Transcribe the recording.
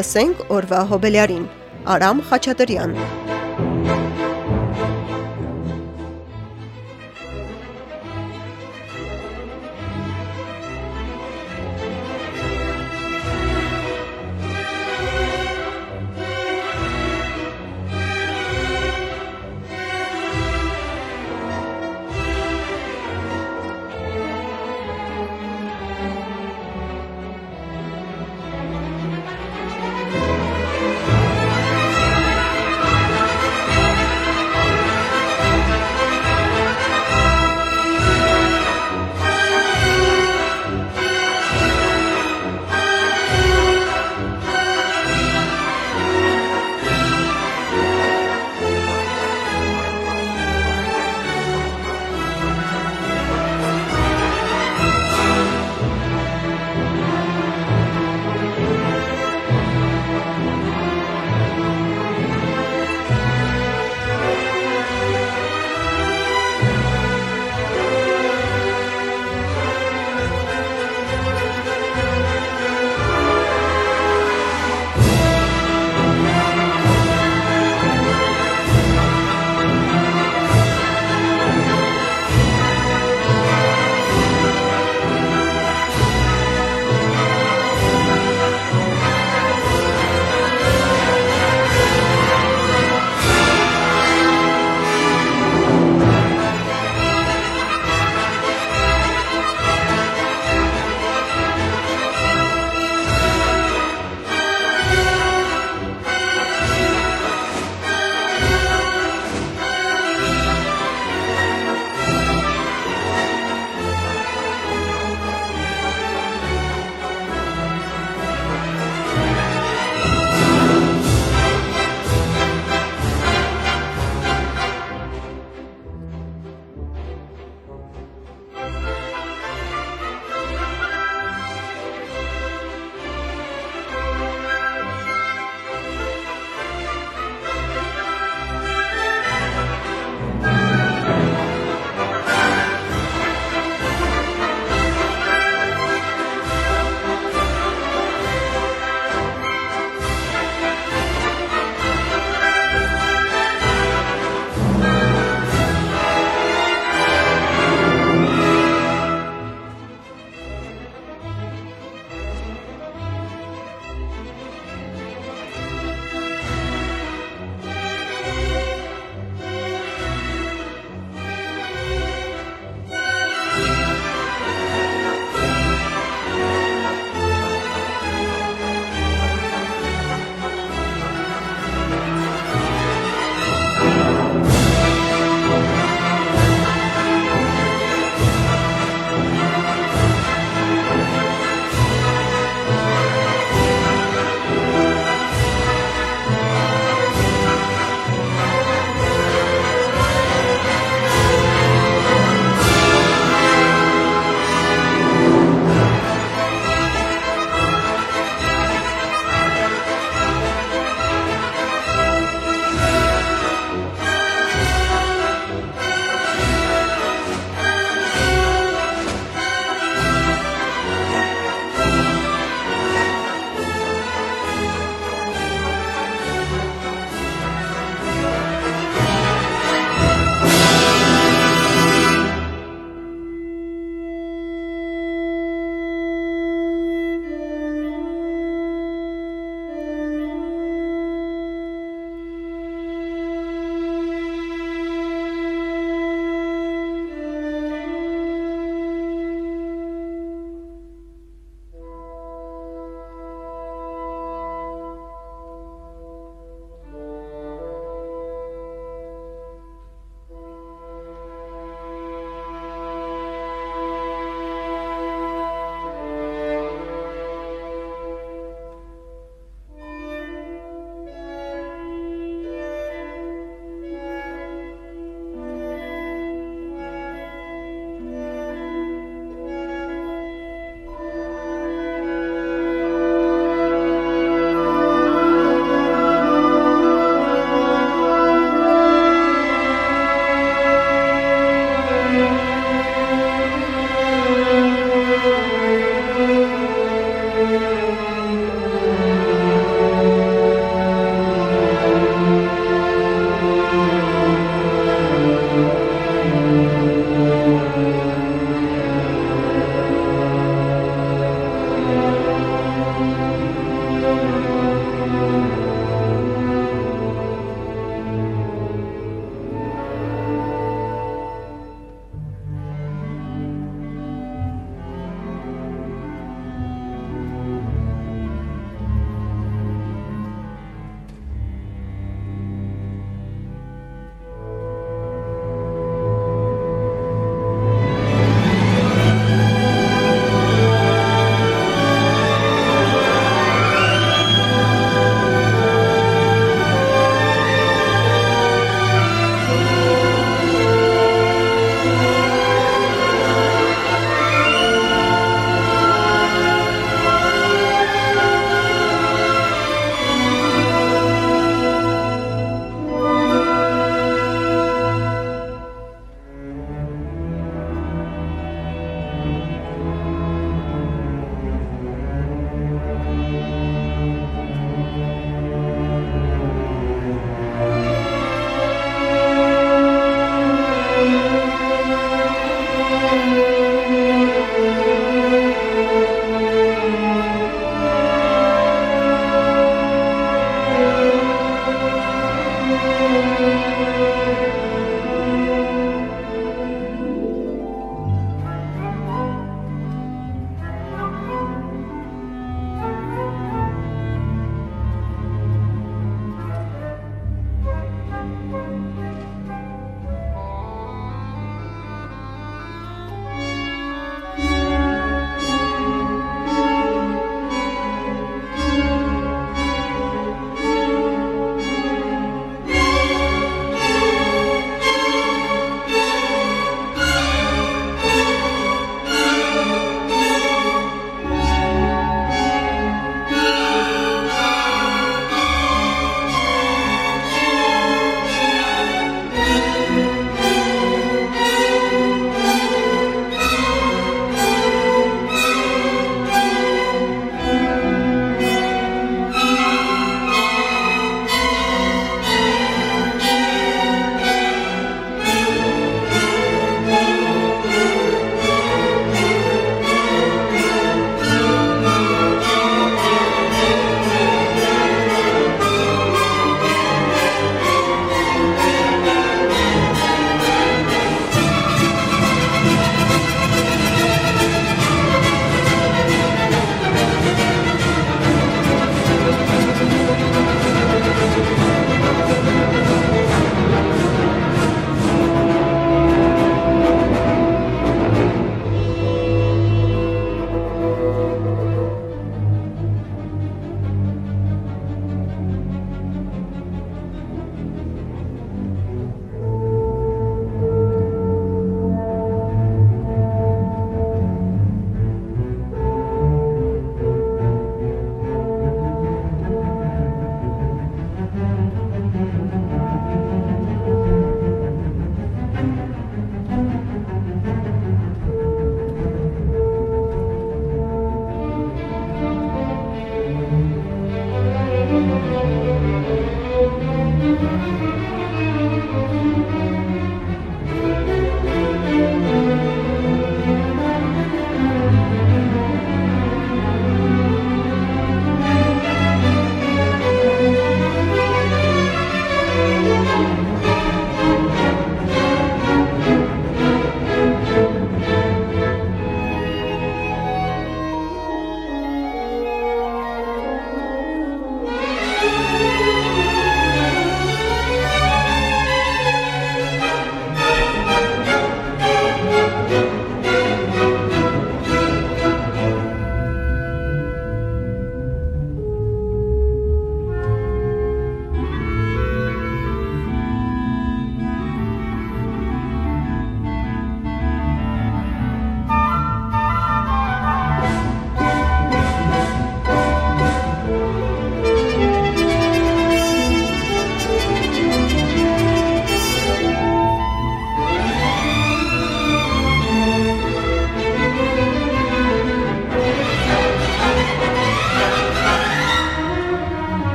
Լսենք օրվա հոբելյարին։ Արամ Խաչատրյան